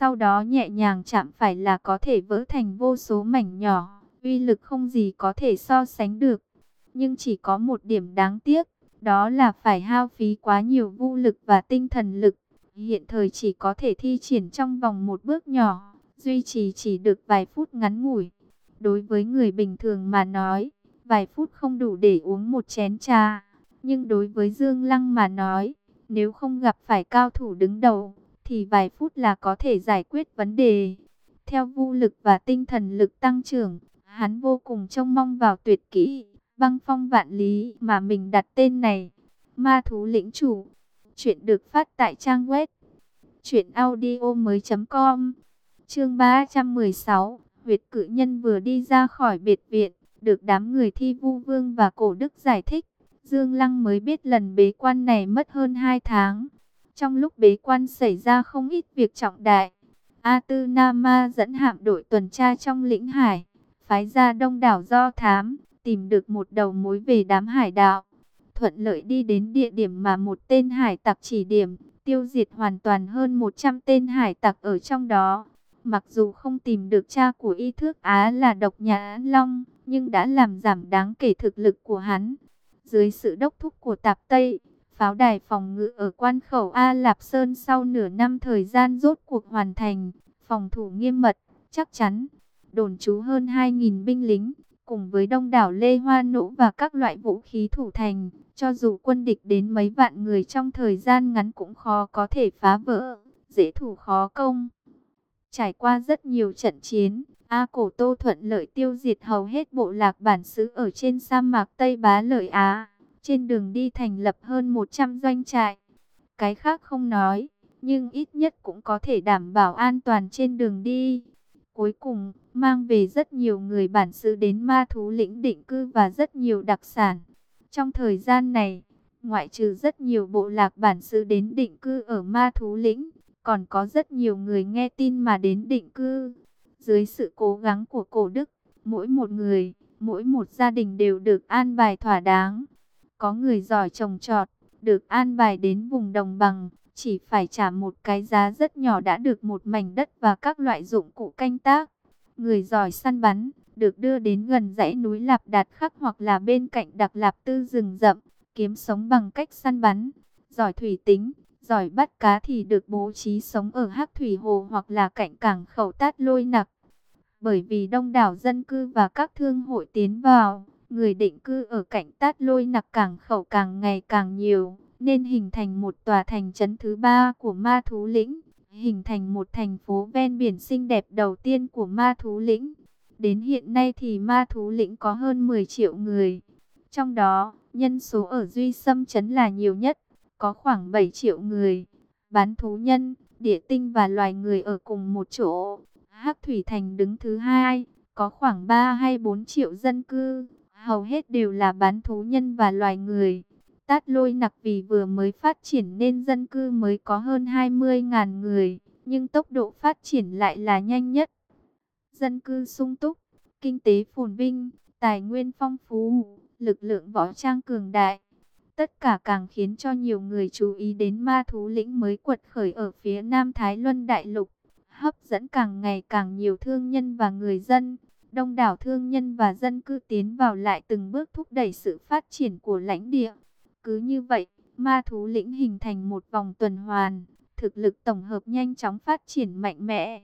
sau đó nhẹ nhàng chạm phải là có thể vỡ thành vô số mảnh nhỏ, uy lực không gì có thể so sánh được. Nhưng chỉ có một điểm đáng tiếc, đó là phải hao phí quá nhiều vũ lực và tinh thần lực. Hiện thời chỉ có thể thi triển trong vòng một bước nhỏ, duy trì chỉ được vài phút ngắn ngủi. Đối với người bình thường mà nói, vài phút không đủ để uống một chén trà. Nhưng đối với Dương Lăng mà nói, nếu không gặp phải cao thủ đứng đầu, thì vài phút là có thể giải quyết vấn đề. Theo vũ lực và tinh thần lực tăng trưởng, hắn vô cùng trông mong vào tuyệt kỹ, băng phong vạn lý mà mình đặt tên này. Ma thú lĩnh chủ. Chuyện được phát tại trang web truyệnaudiomoi.com. Chương 316, Huyệt cự nhân vừa đi ra khỏi biệt viện, được đám người thi vu vương và cổ đức giải thích. Dương Lăng mới biết lần bế quan này mất hơn 2 tháng. Trong lúc bế quan xảy ra không ít việc trọng đại. A Tư Nama dẫn hạm đội tuần tra trong lĩnh hải, phái ra đông đảo do thám, tìm được một đầu mối về đám hải đạo. Thuận lợi đi đến địa điểm mà một tên hải tặc chỉ điểm, tiêu diệt hoàn toàn hơn 100 tên hải tặc ở trong đó. Mặc dù không tìm được cha của y thước Á là độc nhà Long, nhưng đã làm giảm đáng kể thực lực của hắn. Dưới sự đốc thúc của Tạp Tây, pháo đài phòng ngự ở quan khẩu A Lạp Sơn sau nửa năm thời gian rốt cuộc hoàn thành, phòng thủ nghiêm mật, chắc chắn, đồn trú hơn 2.000 binh lính, cùng với đông đảo lê hoa nỗ và các loại vũ khí thủ thành, cho dù quân địch đến mấy vạn người trong thời gian ngắn cũng khó có thể phá vỡ, dễ thủ khó công. Trải qua rất nhiều trận chiến, A Cổ Tô thuận lợi tiêu diệt hầu hết bộ lạc bản xứ ở trên sa mạc Tây Bá Lợi Á. Trên đường đi thành lập hơn 100 doanh trại. Cái khác không nói, nhưng ít nhất cũng có thể đảm bảo an toàn trên đường đi. Cuối cùng, mang về rất nhiều người bản xứ đến ma thú lĩnh định cư và rất nhiều đặc sản. Trong thời gian này, ngoại trừ rất nhiều bộ lạc bản xứ đến định cư ở ma thú lĩnh, còn có rất nhiều người nghe tin mà đến định cư. Dưới sự cố gắng của cổ đức, mỗi một người, mỗi một gia đình đều được an bài thỏa đáng. Có người giỏi trồng trọt, được an bài đến vùng đồng bằng, chỉ phải trả một cái giá rất nhỏ đã được một mảnh đất và các loại dụng cụ canh tác. Người giỏi săn bắn, được đưa đến gần dãy núi Lạp Đạt Khắc hoặc là bên cạnh Đặc Lạp Tư rừng rậm, kiếm sống bằng cách săn bắn. Giỏi thủy tính, giỏi bắt cá thì được bố trí sống ở Hắc Thủy Hồ hoặc là cạnh cảng khẩu tát lôi nặc. Bởi vì đông đảo dân cư và các thương hội tiến vào, người định cư ở cạnh tát lôi nặc cảng khẩu càng ngày càng nhiều, nên hình thành một tòa thành trấn thứ ba của ma thú lĩnh, hình thành một thành phố ven biển xinh đẹp đầu tiên của ma thú lĩnh. Đến hiện nay thì ma thú lĩnh có hơn 10 triệu người. Trong đó, nhân số ở Duy Sâm Trấn là nhiều nhất, có khoảng 7 triệu người. Bán thú nhân, địa tinh và loài người ở cùng một chỗ. Hắc Thủy Thành đứng thứ hai, có khoảng 3 hay 4 triệu dân cư, hầu hết đều là bán thú nhân và loài người. Tát lôi nặc vì vừa mới phát triển nên dân cư mới có hơn 20.000 người, nhưng tốc độ phát triển lại là nhanh nhất. Dân cư sung túc, kinh tế phồn vinh, tài nguyên phong phú, lực lượng võ trang cường đại. Tất cả càng khiến cho nhiều người chú ý đến ma thú lĩnh mới quật khởi ở phía Nam Thái Luân Đại Lục hấp dẫn càng ngày càng nhiều thương nhân và người dân. Đông đảo thương nhân và dân cư tiến vào lại từng bước thúc đẩy sự phát triển của lãnh địa. Cứ như vậy, ma thú lĩnh hình thành một vòng tuần hoàn, thực lực tổng hợp nhanh chóng phát triển mạnh mẽ.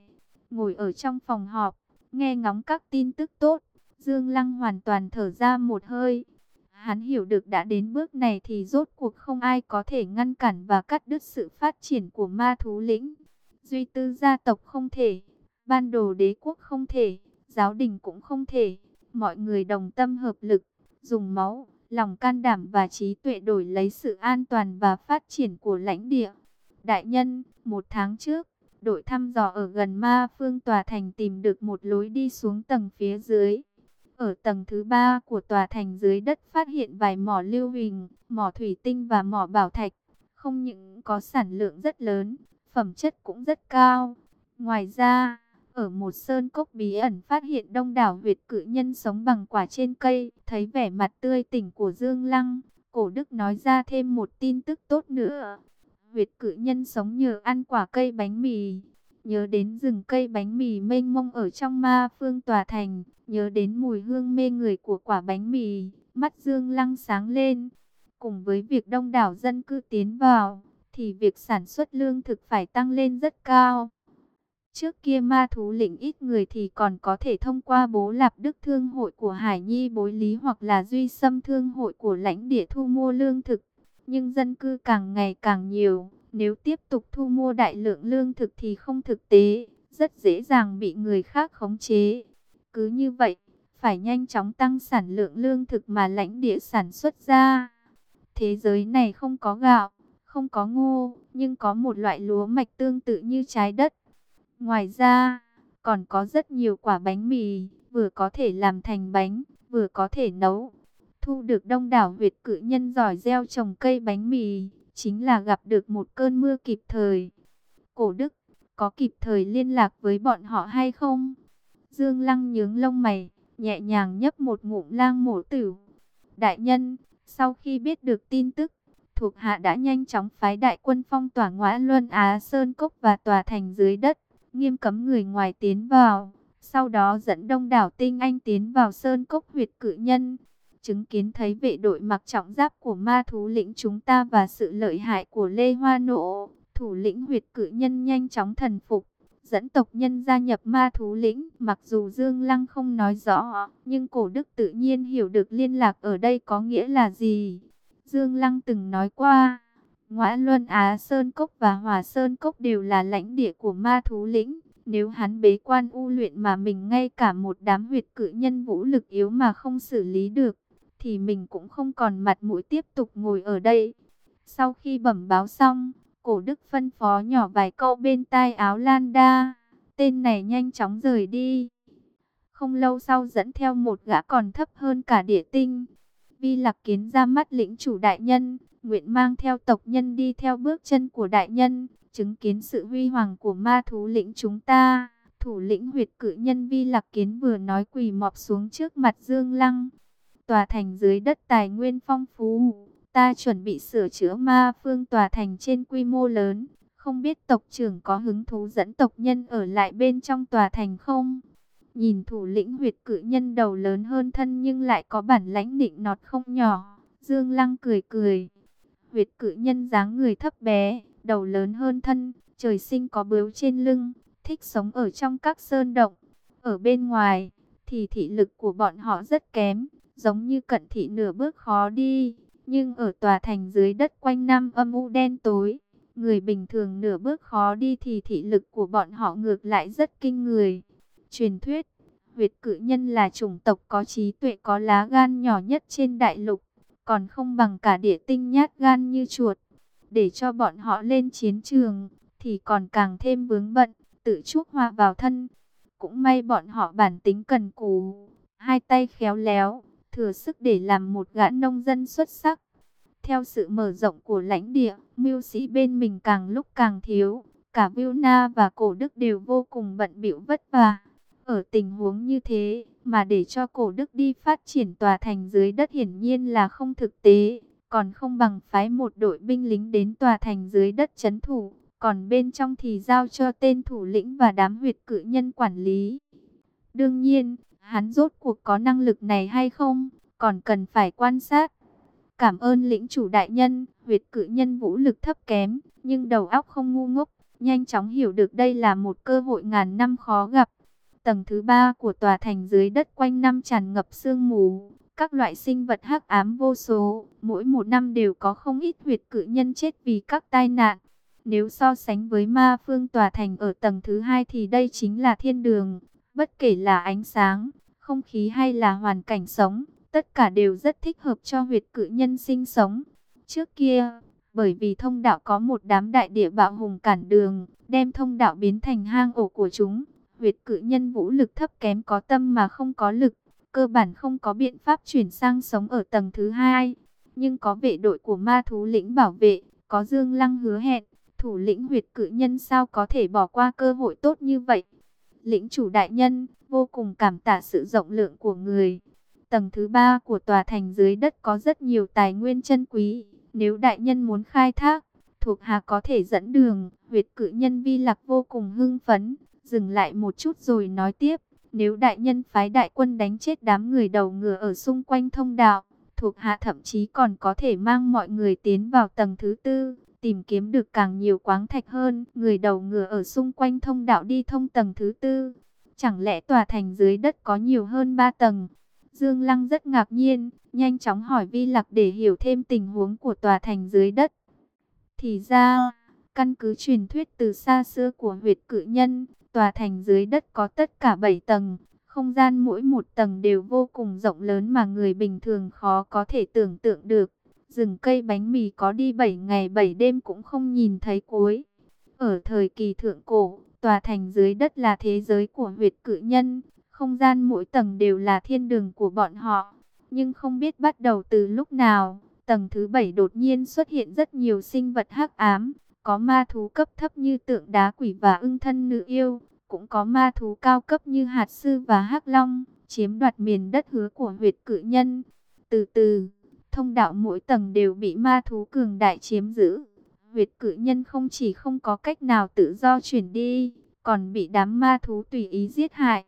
Ngồi ở trong phòng họp, nghe ngóng các tin tức tốt, Dương Lăng hoàn toàn thở ra một hơi. Hắn hiểu được đã đến bước này thì rốt cuộc không ai có thể ngăn cản và cắt đứt sự phát triển của ma thú lĩnh. Duy tư gia tộc không thể, ban đồ đế quốc không thể, giáo đình cũng không thể. Mọi người đồng tâm hợp lực, dùng máu, lòng can đảm và trí tuệ đổi lấy sự an toàn và phát triển của lãnh địa. Đại nhân, một tháng trước, đội thăm dò ở gần ma phương tòa thành tìm được một lối đi xuống tầng phía dưới. Ở tầng thứ ba của tòa thành dưới đất phát hiện vài mỏ lưu huỳnh, mỏ thủy tinh và mỏ bảo thạch. Không những có sản lượng rất lớn, phẩm chất cũng rất cao. Ngoài ra, ở một sơn cốc bí ẩn phát hiện đông đảo huyệt cự nhân sống bằng quả trên cây, thấy vẻ mặt tươi tỉnh của Dương Lăng, cổ đức nói ra thêm một tin tức tốt nữa. Huyệt cự nhân sống nhờ ăn quả cây bánh mì, nhớ đến rừng cây bánh mì mênh mông ở trong ma phương tòa thành, nhớ đến mùi hương mê người của quả bánh mì, mắt Dương Lăng sáng lên. Cùng với việc đông đảo dân cư tiến vào, thì việc sản xuất lương thực phải tăng lên rất cao. Trước kia ma thú lĩnh ít người thì còn có thể thông qua bố lạp đức thương hội của Hải Nhi bối lý hoặc là duy xâm thương hội của lãnh địa thu mua lương thực. Nhưng dân cư càng ngày càng nhiều, nếu tiếp tục thu mua đại lượng lương thực thì không thực tế, rất dễ dàng bị người khác khống chế. Cứ như vậy, phải nhanh chóng tăng sản lượng lương thực mà lãnh địa sản xuất ra. Thế giới này không có gạo, không có ngô, nhưng có một loại lúa mạch tương tự như trái đất. Ngoài ra, còn có rất nhiều quả bánh mì, vừa có thể làm thành bánh, vừa có thể nấu. Thu được đông đảo Việt cự nhân giỏi gieo trồng cây bánh mì, chính là gặp được một cơn mưa kịp thời. Cổ Đức, có kịp thời liên lạc với bọn họ hay không? Dương Lăng nhướng lông mày, nhẹ nhàng nhấp một ngụm lang mổ tử. Đại nhân, sau khi biết được tin tức, thuộc hạ đã nhanh chóng phái đại quân phong tỏa ngõa Luân Á Sơn Cốc và tòa thành dưới đất, nghiêm cấm người ngoài tiến vào. Sau đó dẫn đông đảo tinh anh tiến vào Sơn Cốc huyệt cự nhân. Chứng kiến thấy vệ đội mặc trọng giáp của ma thú lĩnh chúng ta và sự lợi hại của Lê Hoa Nộ, thủ lĩnh huyệt cự nhân nhanh chóng thần phục dẫn tộc nhân gia nhập ma thú lĩnh. Mặc dù Dương Lăng không nói rõ, nhưng cổ đức tự nhiên hiểu được liên lạc ở đây có nghĩa là gì. Dương Lăng từng nói qua, Ngoã Luân Á Sơn Cốc và Hòa Sơn Cốc đều là lãnh địa của ma thú lĩnh. Nếu hắn bế quan u luyện mà mình ngay cả một đám huyệt cự nhân vũ lực yếu mà không xử lý được, thì mình cũng không còn mặt mũi tiếp tục ngồi ở đây. Sau khi bẩm báo xong, cổ đức phân phó nhỏ vài câu bên tai áo Lan Đa, tên này nhanh chóng rời đi. Không lâu sau dẫn theo một gã còn thấp hơn cả địa tinh. Vi lạc kiến ra mắt lĩnh chủ đại nhân, nguyện mang theo tộc nhân đi theo bước chân của đại nhân, chứng kiến sự huy hoàng của ma thú lĩnh chúng ta. Thủ lĩnh huyệt cự nhân Vi lạc kiến vừa nói quỳ mọp xuống trước mặt Dương Lăng. Tòa thành dưới đất tài nguyên phong phú, ta chuẩn bị sửa chữa ma phương tòa thành trên quy mô lớn. Không biết tộc trưởng có hứng thú dẫn tộc nhân ở lại bên trong tòa thành không? Nhìn thủ lĩnh huyệt cự nhân đầu lớn hơn thân nhưng lại có bản lãnh định nọt không nhỏ. Dương Lăng cười cười. Huyệt cự nhân dáng người thấp bé, đầu lớn hơn thân, trời sinh có bướu trên lưng, thích sống ở trong các sơn động. Ở bên ngoài, thì thị lực của bọn họ rất kém, giống như cận thị nửa bước khó đi. Nhưng ở tòa thành dưới đất quanh năm âm u đen tối, người bình thường nửa bước khó đi thì thị lực của bọn họ ngược lại rất kinh người. Truyền thuyết, huyệt cự nhân là chủng tộc có trí tuệ có lá gan nhỏ nhất trên đại lục, còn không bằng cả địa tinh nhát gan như chuột. Để cho bọn họ lên chiến trường, thì còn càng thêm vướng bận, tự chuốc hoa vào thân. Cũng may bọn họ bản tính cần cù, hai tay khéo léo, thừa sức để làm một gã nông dân xuất sắc. Theo sự mở rộng của lãnh địa, mưu sĩ bên mình càng lúc càng thiếu, cả Vilna và Cổ Đức đều vô cùng bận bịu vất vả. Ở tình huống như thế, mà để cho cổ đức đi phát triển tòa thành dưới đất hiển nhiên là không thực tế, còn không bằng phái một đội binh lính đến tòa thành dưới đất chấn thủ, còn bên trong thì giao cho tên thủ lĩnh và đám huyệt cự nhân quản lý. Đương nhiên, hắn rốt cuộc có năng lực này hay không, còn cần phải quan sát. Cảm ơn lĩnh chủ đại nhân, huyệt cự nhân vũ lực thấp kém, nhưng đầu óc không ngu ngốc, nhanh chóng hiểu được đây là một cơ hội ngàn năm khó gặp. Tầng thứ ba của tòa thành dưới đất quanh năm tràn ngập sương mù, các loại sinh vật hắc ám vô số, mỗi một năm đều có không ít huyệt cự nhân chết vì các tai nạn. Nếu so sánh với ma phương tòa thành ở tầng thứ hai thì đây chính là thiên đường, bất kể là ánh sáng, không khí hay là hoàn cảnh sống, tất cả đều rất thích hợp cho huyệt cự nhân sinh sống. Trước kia, bởi vì thông đạo có một đám đại địa bạo hùng cản đường, đem thông đạo biến thành hang ổ của chúng, huyệt cự nhân vũ lực thấp kém có tâm mà không có lực, cơ bản không có biện pháp chuyển sang sống ở tầng thứ hai. Nhưng có vệ đội của ma thú lĩnh bảo vệ, có Dương Lăng hứa hẹn, thủ lĩnh huyệt cự nhân sao có thể bỏ qua cơ hội tốt như vậy. Lĩnh chủ đại nhân, vô cùng cảm tạ sự rộng lượng của người. Tầng thứ ba của tòa thành dưới đất có rất nhiều tài nguyên chân quý. Nếu đại nhân muốn khai thác, thuộc hạ có thể dẫn đường. Huyệt cự nhân vi lạc vô cùng hưng phấn, dừng lại một chút rồi nói tiếp. Nếu đại nhân phái đại quân đánh chết đám người đầu ngựa ở xung quanh thông đạo, thuộc hạ thậm chí còn có thể mang mọi người tiến vào tầng thứ tư, tìm kiếm được càng nhiều quáng thạch hơn. Người đầu ngựa ở xung quanh thông đạo đi thông tầng thứ tư. Chẳng lẽ tòa thành dưới đất có nhiều hơn ba tầng? Dương Lăng rất ngạc nhiên, nhanh chóng hỏi Vi Lạc để hiểu thêm tình huống của tòa thành dưới đất. Thì ra, căn cứ truyền thuyết từ xa xưa của huyệt cự nhân, tòa thành dưới đất có tất cả 7 tầng. Không gian mỗi một tầng đều vô cùng rộng lớn mà người bình thường khó có thể tưởng tượng được. Rừng cây bánh mì có đi 7 ngày 7 đêm cũng không nhìn thấy cuối. Ở thời kỳ thượng cổ, tòa thành dưới đất là thế giới của huyệt cự nhân. Không gian mỗi tầng đều là thiên đường của bọn họ. Nhưng không biết bắt đầu từ lúc nào, tầng thứ 7 đột nhiên xuất hiện rất nhiều sinh vật hắc ám. Có ma thú cấp thấp như tượng đá quỷ và ưng thân nữ yêu. Cũng có ma thú cao cấp như hạt sư và hắc long, chiếm đoạt miền đất hứa của huyệt cự nhân. Từ từ, thông đạo mỗi tầng đều bị ma thú cường đại chiếm giữ. Huyệt cự nhân không chỉ không có cách nào tự do chuyển đi, còn bị đám ma thú tùy ý giết hại.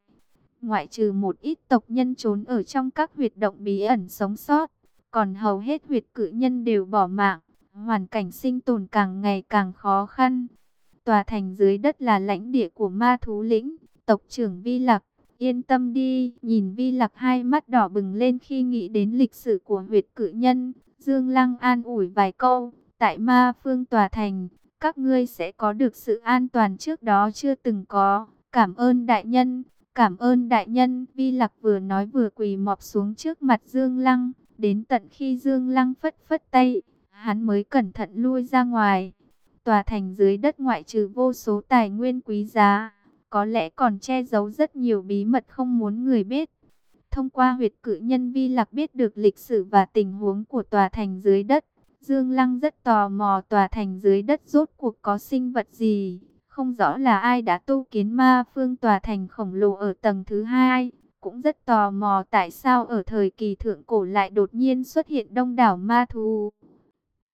Ngoại trừ một ít tộc nhân trốn ở trong các huyệt động bí ẩn sống sót, còn hầu hết huyệt cự nhân đều bỏ mạng, hoàn cảnh sinh tồn càng ngày càng khó khăn. Tòa thành dưới đất là lãnh địa của ma thú lĩnh, tộc trưởng Vi Lạc. Yên tâm đi, nhìn Vi Lạc hai mắt đỏ bừng lên khi nghĩ đến lịch sử của huyệt cự nhân. Dương Lăng an ủi vài câu, tại ma phương tòa thành, các ngươi sẽ có được sự an toàn trước đó chưa từng có. Cảm ơn đại nhân, cảm ơn đại nhân. Vi Lạc vừa nói vừa quỳ mọp xuống trước mặt Dương Lăng, đến tận khi Dương Lăng phất phất tay, hắn mới cẩn thận lui ra ngoài. Tòa thành dưới đất ngoại trừ vô số tài nguyên quý giá, có lẽ còn che giấu rất nhiều bí mật không muốn người biết. Thông qua huyệt cử nhân vi lạc biết được lịch sử và tình huống của tòa thành dưới đất. Dương Lăng rất tò mò tòa thành dưới đất rốt cuộc có sinh vật gì. Không rõ là ai đã tu kiến ma phương tòa thành khổng lồ ở tầng thứ hai. Cũng rất tò mò tại sao ở thời kỳ thượng cổ lại đột nhiên xuất hiện đông đảo ma thú.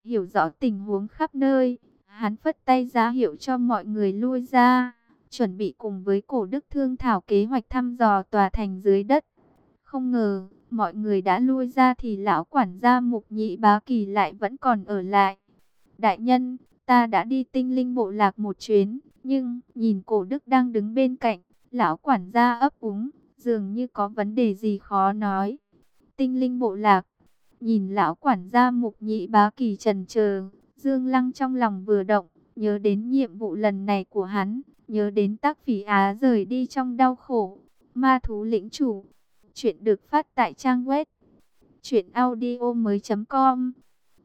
Hiểu rõ tình huống khắp nơi, Hắn phất tay ra hiệu cho mọi người lui ra, chuẩn bị cùng với cổ đức thương thảo kế hoạch thăm dò tòa thành dưới đất. Không ngờ, mọi người đã lui ra thì lão quản gia mục nhị bá kỳ lại vẫn còn ở lại. Đại nhân, ta đã đi tinh linh bộ lạc một chuyến, nhưng nhìn cổ đức đang đứng bên cạnh, lão quản gia ấp úng, dường như có vấn đề gì khó nói. Tinh linh bộ lạc, nhìn lão quản gia mục nhị bá kỳ trần chờ Dương Lăng trong lòng vừa động, nhớ đến nhiệm vụ lần này của hắn, nhớ đến tác phỉ Á rời đi trong đau khổ. Ma thú lĩnh chủ, chuyện được phát tại trang web truyện audio mới.com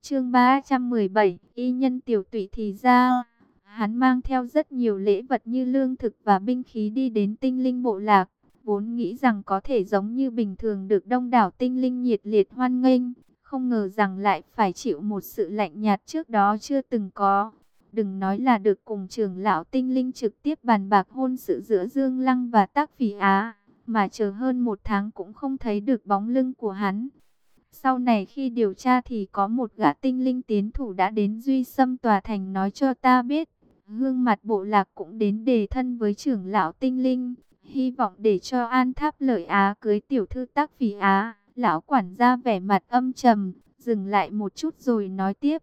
Chương 317, y nhân tiểu tụy thì ra, hắn mang theo rất nhiều lễ vật như lương thực và binh khí đi đến tinh linh bộ lạc, vốn nghĩ rằng có thể giống như bình thường được đông đảo tinh linh nhiệt liệt hoan nghênh, không ngờ rằng lại phải chịu một sự lạnh nhạt trước đó chưa từng có. Đừng nói là được cùng trưởng lão tinh linh trực tiếp bàn bạc hôn sự giữa Dương Lăng và Tác Phỉ Á, mà chờ hơn một tháng cũng không thấy được bóng lưng của hắn. Sau này khi điều tra thì có một gã tinh linh tiến thủ đã đến Duy Sâm Tòa Thành nói cho ta biết. gương mặt bộ lạc cũng đến đề thân với trưởng lão tinh linh, hy vọng để cho An Tháp lợi Á cưới tiểu thư Tác Phỉ Á. Lão quản gia vẻ mặt âm trầm, dừng lại một chút rồi nói tiếp.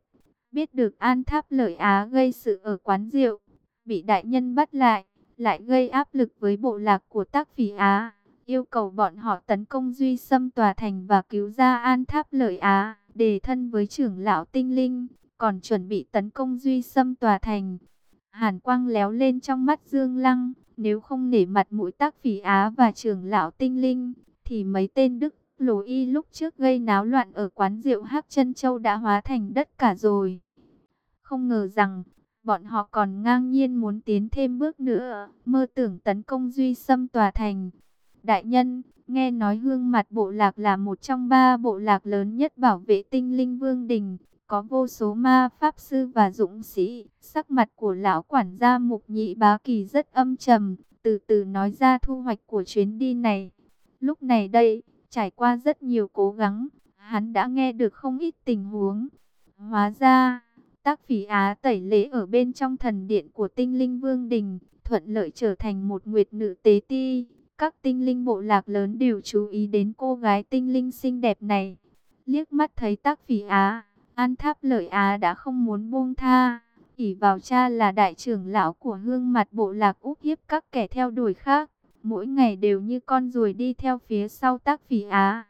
Biết được An Tháp Lợi Á gây sự ở quán rượu, bị đại nhân bắt lại, lại gây áp lực với bộ lạc của tác phỉ Á, yêu cầu bọn họ tấn công Duy Sâm Tòa Thành và cứu ra An Tháp Lợi Á, đề thân với trưởng lão tinh linh, còn chuẩn bị tấn công Duy Sâm Tòa Thành. Hàn quang léo lên trong mắt Dương Lăng, nếu không nể mặt mũi tác phỉ Á và trưởng lão tinh linh, thì mấy tên Đức Lỗ y lúc trước gây náo loạn ở quán rượu Hắc Chân Châu đã hóa thành đất cả rồi. Không ngờ rằng, bọn họ còn ngang nhiên muốn tiến thêm bước nữa, mơ tưởng tấn công Duy xâm tòa thành. Đại nhân, nghe nói hương mặt bộ lạc là một trong ba bộ lạc lớn nhất bảo vệ tinh linh vương đình, có vô số ma pháp sư và dũng sĩ. Sắc mặt của lão quản gia mục nhị bá kỳ rất âm trầm, từ từ nói ra thu hoạch của chuyến đi này. Lúc này đây, Trải qua rất nhiều cố gắng, hắn đã nghe được không ít tình huống. Hóa ra, Tác Phỉ Á tẩy lễ ở bên trong thần điện của tinh linh vương đình, thuận lợi trở thành một nguyệt nữ tế ti. Các tinh linh bộ lạc lớn đều chú ý đến cô gái tinh linh xinh đẹp này. Liếc mắt thấy Tác Phỉ Á, An Tháp Lợi Á đã không muốn buông tha. ỷ vào cha là đại trưởng lão của hương mặt bộ lạc úp hiếp các kẻ theo đuổi khác. Mỗi ngày đều như con ruồi đi theo phía sau Tác Phỉ Á.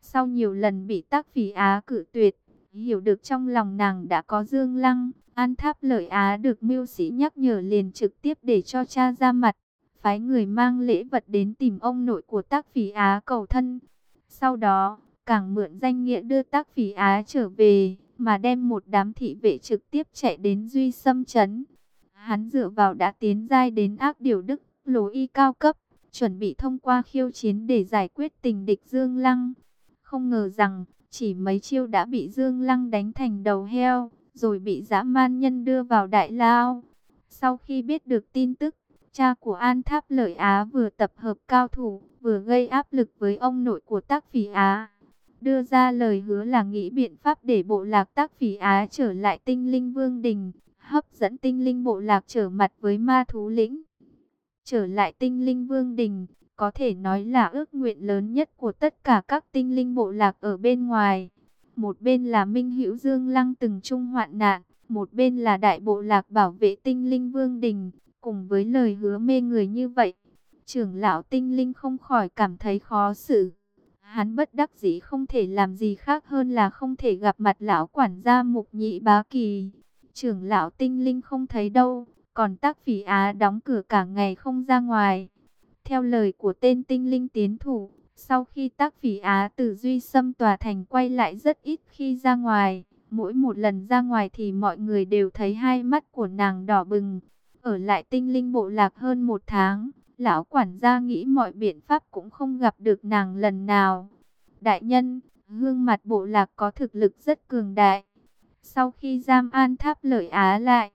Sau nhiều lần bị Tác Phỉ Á cử tuyệt, hiểu được trong lòng nàng đã có Dương Lăng, An Tháp Lợi Á được mưu sĩ nhắc nhở liền trực tiếp để cho cha ra mặt, phái người mang lễ vật đến tìm ông nội của Tác Phỉ Á cầu thân. Sau đó, càng mượn danh nghĩa đưa Tác Phỉ Á trở về, mà đem một đám thị vệ trực tiếp chạy đến Duy Sâm Trấn. Hắn dựa vào đã tiến giai đến ác điều đức, lối y cao cấp, chuẩn bị thông qua khiêu chiến để giải quyết tình địch Dương Lăng. Không ngờ rằng, chỉ mấy chiêu đã bị Dương Lăng đánh thành đầu heo, rồi bị dã man nhân đưa vào đại lao. Sau khi biết được tin tức, cha của An Tháp Lợi Á vừa tập hợp cao thủ, vừa gây áp lực với ông nội của Tác Phỉ Á. Đưa ra lời hứa là nghĩ biện pháp để bộ lạc Tác Phỉ Á trở lại tinh linh vương đình, hấp dẫn tinh linh bộ lạc trở mặt với ma thú lĩnh. Trở lại tinh linh vương đình, có thể nói là ước nguyện lớn nhất của tất cả các tinh linh bộ lạc ở bên ngoài. Một bên là Minh Hữu Dương Lăng từng trung hoạn nạn, một bên là đại bộ lạc bảo vệ tinh linh vương đình, cùng với lời hứa mê người như vậy. Trưởng lão tinh linh không khỏi cảm thấy khó xử. Hắn bất đắc dĩ không thể làm gì khác hơn là không thể gặp mặt lão quản gia mục nhị bá kỳ. Trưởng lão tinh linh không thấy đâu, còn tác phỉ á đóng cửa cả ngày không ra ngoài. Theo lời của tên tinh linh tiến thủ, sau khi tác phỉ Á từ Duy xâm tòa thành quay lại rất ít khi ra ngoài. Mỗi một lần ra ngoài thì mọi người đều thấy hai mắt của nàng đỏ bừng. Ở lại tinh linh bộ lạc hơn một tháng, lão quản gia nghĩ mọi biện pháp cũng không gặp được nàng lần nào. Đại nhân, gương mặt bộ lạc có thực lực rất cường đại. Sau khi giam an tháp lợi Á lại,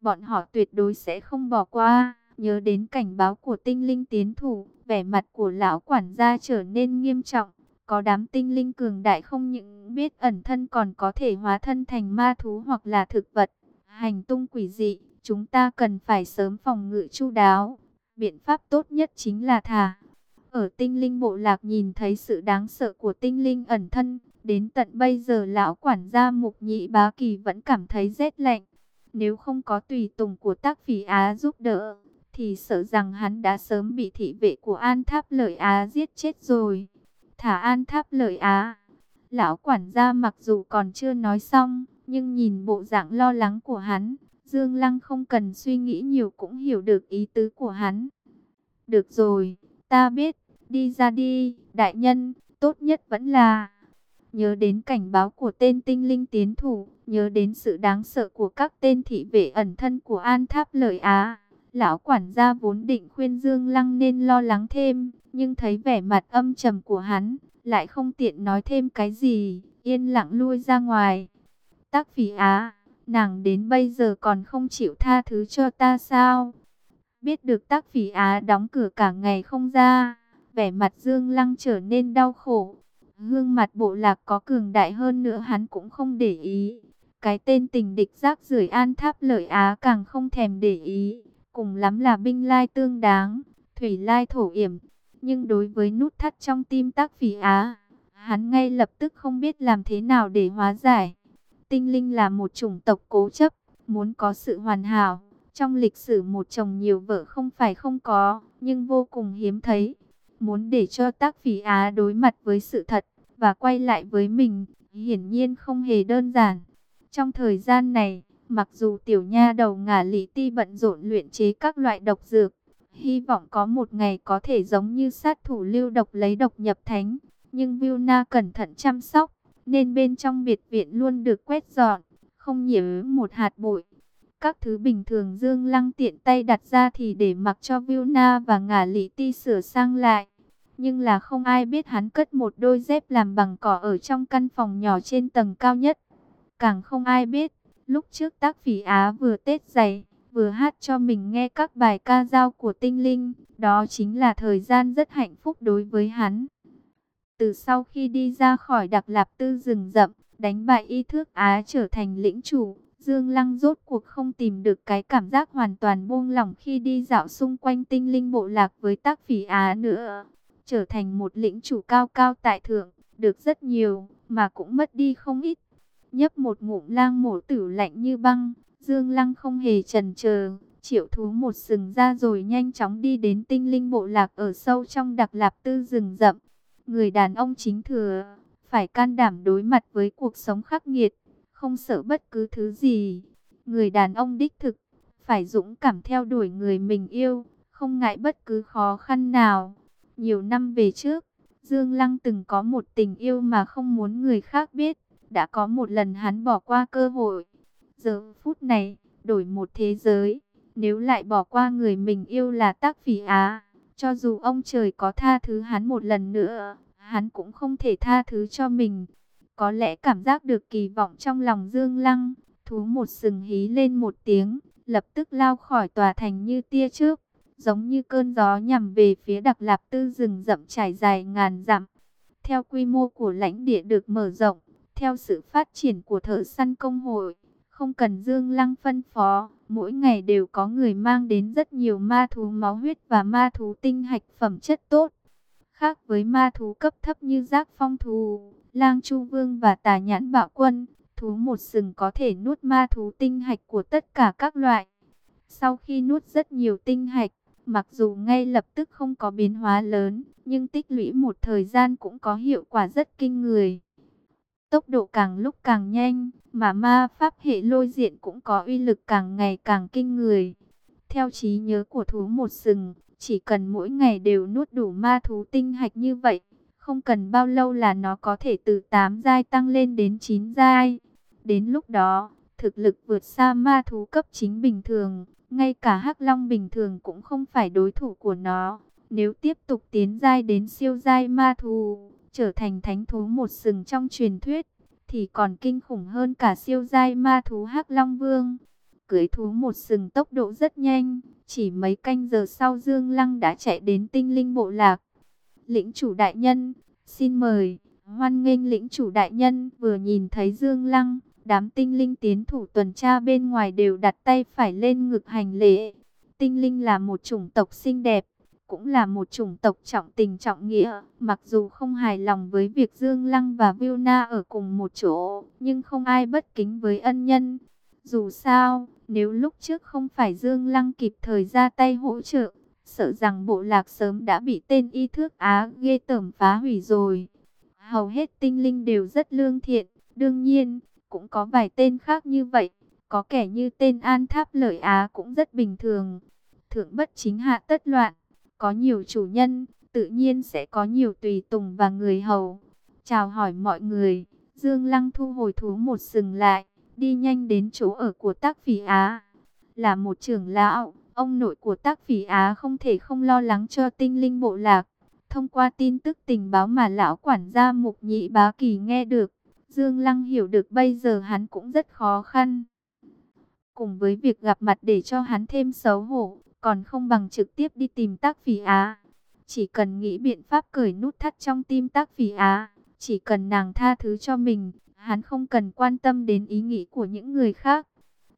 bọn họ tuyệt đối sẽ không bỏ qua. Nhớ đến cảnh báo của tinh linh tiến thủ, vẻ mặt của lão quản gia trở nên nghiêm trọng. Có đám tinh linh cường đại không những biết ẩn thân còn có thể hóa thân thành ma thú hoặc là thực vật. Hành tung quỷ dị, chúng ta cần phải sớm phòng ngự chu đáo. Biện pháp tốt nhất chính là thả. Ở tinh linh bộ lạc nhìn thấy sự đáng sợ của tinh linh ẩn thân. Đến tận bây giờ lão quản gia mục nhị bá kỳ vẫn cảm thấy rét lạnh. Nếu không có tùy tùng của tác phỉ Á giúp đỡ, thì sợ rằng hắn đã sớm bị thị vệ của An Tháp Lợi Á giết chết rồi. Thả An Tháp Lợi Á. Lão quản gia mặc dù còn chưa nói xong, nhưng nhìn bộ dạng lo lắng của hắn, Dương Lăng không cần suy nghĩ nhiều cũng hiểu được ý tứ của hắn. Được rồi, ta biết, đi ra đi, đại nhân, tốt nhất vẫn là... Nhớ đến cảnh báo của tên tinh linh tiến thủ, nhớ đến sự đáng sợ của các tên thị vệ ẩn thân của An Tháp Lợi Á. Lão quản gia vốn định khuyên Dương Lăng nên lo lắng thêm, nhưng thấy vẻ mặt âm trầm của hắn, lại không tiện nói thêm cái gì, yên lặng lui ra ngoài. Tác phỉ á, nàng đến bây giờ còn không chịu tha thứ cho ta sao? Biết được tác phỉ á đóng cửa cả ngày không ra, vẻ mặt Dương Lăng trở nên đau khổ. Gương mặt bộ lạc có cường đại hơn nữa hắn cũng không để ý. Cái tên tình địch rác rưởi an tháp lợi á càng không thèm để ý cùng lắm là binh lai tương đáng, thủy lai thổ yểm. Nhưng đối với nút thắt trong tim tác phỉ Á, hắn ngay lập tức không biết làm thế nào để hóa giải. Tinh linh là một chủng tộc cố chấp, muốn có sự hoàn hảo. Trong lịch sử một chồng nhiều vợ không phải không có, nhưng vô cùng hiếm thấy. Muốn để cho tác phỉ Á đối mặt với sự thật, và quay lại với mình, hiển nhiên không hề đơn giản. Trong thời gian này, Mặc dù tiểu nha đầu ngả lý ti bận rộn luyện chế các loại độc dược, hy vọng có một ngày có thể giống như sát thủ lưu độc lấy độc nhập thánh. Nhưng Vilna cẩn thận chăm sóc, nên bên trong biệt viện luôn được quét dọn, không nhiễm một hạt bụi. Các thứ bình thường Dương Lăng tiện tay đặt ra thì để mặc cho Vilna và ngả lý ti sửa sang lại. Nhưng là không ai biết hắn cất một đôi dép làm bằng cỏ ở trong căn phòng nhỏ trên tầng cao nhất. Càng không ai biết, Lúc trước tác phỉ Á vừa Tết giày vừa hát cho mình nghe các bài ca dao của tinh linh, đó chính là thời gian rất hạnh phúc đối với hắn. Từ sau khi đi ra khỏi đặc lạp tư rừng rậm, đánh bại y thước Á trở thành lĩnh chủ, Dương Lăng rốt cuộc không tìm được cái cảm giác hoàn toàn buông lỏng khi đi dạo xung quanh tinh linh bộ lạc với tác phỉ Á nữa. Trở thành một lĩnh chủ cao cao tại thượng, được rất nhiều, mà cũng mất đi không ít. Nhấp một ngụm lang mổ tử lạnh như băng, Dương Lăng không hề chần chờ, triệu thú một sừng ra rồi nhanh chóng đi đến tinh linh bộ lạc ở sâu trong đặc lạp tư rừng rậm. Người đàn ông chính thừa, phải can đảm đối mặt với cuộc sống khắc nghiệt, không sợ bất cứ thứ gì. Người đàn ông đích thực, phải dũng cảm theo đuổi người mình yêu, không ngại bất cứ khó khăn nào. Nhiều năm về trước, Dương Lăng từng có một tình yêu mà không muốn người khác biết. Đã có một lần hắn bỏ qua cơ hội. Giờ phút này, đổi một thế giới. Nếu lại bỏ qua người mình yêu là tác phỉ á. Cho dù ông trời có tha thứ hắn một lần nữa, hắn cũng không thể tha thứ cho mình. Có lẽ cảm giác được kỳ vọng trong lòng Dương Lăng, thú một sừng hí lên một tiếng, lập tức lao khỏi tòa thành như tia trước, giống như cơn gió nhằm về phía đặc lạp tư rừng rậm trải dài ngàn dặm. Theo quy mô của lãnh địa được mở rộng, theo sự phát triển của thợ săn công hội, không cần Dương Lăng phân phó, mỗi ngày đều có người mang đến rất nhiều ma thú máu huyết và ma thú tinh hạch phẩm chất tốt. Khác với ma thú cấp thấp như giác phong thú, lang chu vương và tà nhãn bạo quân, thú một sừng có thể nuốt ma thú tinh hạch của tất cả các loại. Sau khi nuốt rất nhiều tinh hạch, mặc dù ngay lập tức không có biến hóa lớn, nhưng tích lũy một thời gian cũng có hiệu quả rất kinh người. Tốc độ càng lúc càng nhanh, mà ma pháp hệ lôi diện cũng có uy lực càng ngày càng kinh người. Theo trí nhớ của thú một sừng, chỉ cần mỗi ngày đều nuốt đủ ma thú tinh hạch như vậy, không cần bao lâu là nó có thể từ 8 giai tăng lên đến 9 giai. Đến lúc đó, thực lực vượt xa ma thú cấp chính bình thường, ngay cả hắc long bình thường cũng không phải đối thủ của nó. Nếu tiếp tục tiến giai đến siêu giai ma thú, trở thành thánh thú một sừng trong truyền thuyết, thì còn kinh khủng hơn cả siêu giai ma thú Hắc Long Vương. Cưới thú một sừng tốc độ rất nhanh, chỉ mấy canh giờ sau Dương Lăng đã chạy đến tinh linh bộ lạc. Lĩnh chủ đại nhân, xin mời, hoan nghênh lĩnh chủ đại nhân vừa nhìn thấy Dương Lăng, đám tinh linh tiến thủ tuần tra bên ngoài đều đặt tay phải lên ngực hành lễ. Tinh linh là một chủng tộc xinh đẹp, cũng là một chủng tộc trọng tình trọng nghĩa. Mặc dù không hài lòng với việc Dương Lăng và Vilna ở cùng một chỗ, nhưng không ai bất kính với ân nhân. Dù sao, nếu lúc trước không phải Dương Lăng kịp thời ra tay hỗ trợ, sợ rằng bộ lạc sớm đã bị tên y thước Á ghê tởm phá hủy rồi. Hầu hết tinh linh đều rất lương thiện, đương nhiên, cũng có vài tên khác như vậy. Có kẻ như tên An Tháp Lợi Á cũng rất bình thường. Thượng bất chính hạ tất loạn. Có nhiều chủ nhân, tự nhiên sẽ có nhiều tùy tùng và người hầu. Chào hỏi mọi người, Dương Lăng thu hồi thú một sừng lại, đi nhanh đến chỗ ở của tác phỉ Á. Là một trưởng lão, ông nội của tác phỉ Á không thể không lo lắng cho tinh linh bộ lạc. Thông qua tin tức tình báo mà lão quản gia mục nhị bá kỳ nghe được, Dương Lăng hiểu được bây giờ hắn cũng rất khó khăn. Cùng với việc gặp mặt để cho hắn thêm xấu hổ, còn không bằng trực tiếp đi tìm tác phỉ Á. Chỉ cần nghĩ biện pháp cởi nút thắt trong tim tác phỉ Á, chỉ cần nàng tha thứ cho mình, hắn không cần quan tâm đến ý nghĩ của những người khác.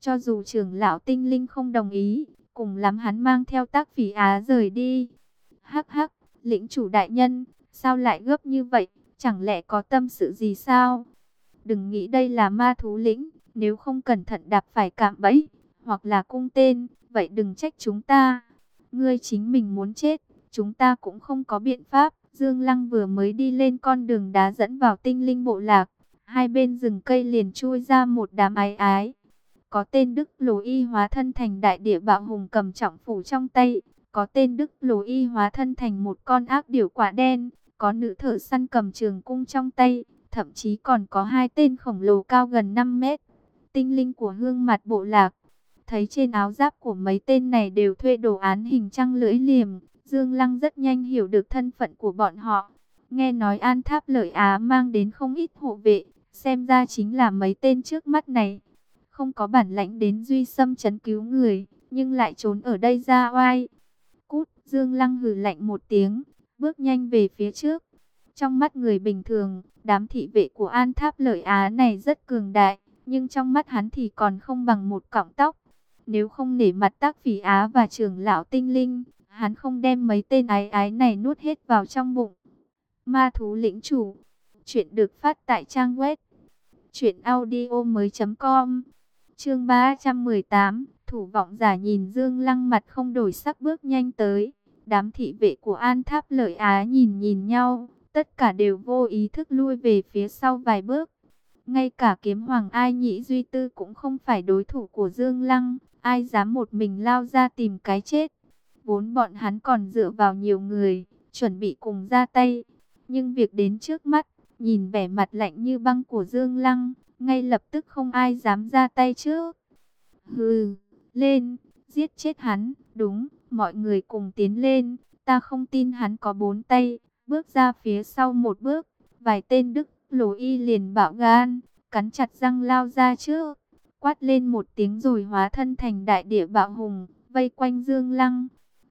Cho dù trưởng lão tinh linh không đồng ý, cùng lắm hắn mang theo tác phỉ Á rời đi. Hắc hắc, lĩnh chủ đại nhân, sao lại gấp như vậy, chẳng lẽ có tâm sự gì sao? Đừng nghĩ đây là ma thú lĩnh, nếu không cẩn thận đạp phải cạm bẫy, hoặc là cung tên, vậy đừng trách chúng ta. Ngươi chính mình muốn chết, chúng ta cũng không có biện pháp. Dương Lăng vừa mới đi lên con đường đá dẫn vào tinh linh bộ lạc. Hai bên rừng cây liền chui ra một đám ái ái. Có tên Đức Lồ Y hóa thân thành đại địa bạo hùng cầm trọng phủ trong tay. Có tên Đức Lồ Y hóa thân thành một con ác điểu quả đen. Có nữ thợ săn cầm trường cung trong tay. Thậm chí còn có hai tên khổng lồ cao gần 5 mét. Tinh linh của hương mặt bộ lạc Thấy trên áo giáp của mấy tên này đều thuê đồ án hình trăng lưỡi liềm, Dương Lăng rất nhanh hiểu được thân phận của bọn họ. Nghe nói An Tháp Lợi Á mang đến không ít hộ vệ, xem ra chính là mấy tên trước mắt này. Không có bản lãnh đến duy xâm chấn cứu người, nhưng lại trốn ở đây ra oai. Cút, Dương Lăng hừ lạnh một tiếng, bước nhanh về phía trước. Trong mắt người bình thường, đám thị vệ của An Tháp Lợi Á này rất cường đại, nhưng trong mắt hắn thì còn không bằng một cọng tóc. Nếu không nể mặt tác phỉ á và trưởng lão tinh linh, hắn không đem mấy tên ái ái này nuốt hết vào trong bụng. Ma thú lĩnh chủ, chuyện được phát tại trang web truyệnaudiomoi.com. Chương 318, thủ vọng giả nhìn Dương Lăng mặt không đổi sắc bước nhanh tới. Đám thị vệ của An Tháp Lợi Á nhìn nhìn nhau, tất cả đều vô ý thức lui về phía sau vài bước. Ngay cả kiếm hoàng ai nhĩ duy tư cũng không phải đối thủ của Dương Lăng, ai dám một mình lao ra tìm cái chết. Vốn bọn hắn còn dựa vào nhiều người, chuẩn bị cùng ra tay. Nhưng việc đến trước mắt, nhìn vẻ mặt lạnh như băng của Dương Lăng, ngay lập tức không ai dám ra tay trước. Hừ, lên, giết chết hắn, đúng, mọi người cùng tiến lên, ta không tin hắn có bốn tay, bước ra phía sau một bước, vài tên đức lồ y liền bạo gan, cắn chặt răng lao ra trước, quát lên một tiếng rồi hóa thân thành đại địa bạo hùng, vây quanh Dương Lăng.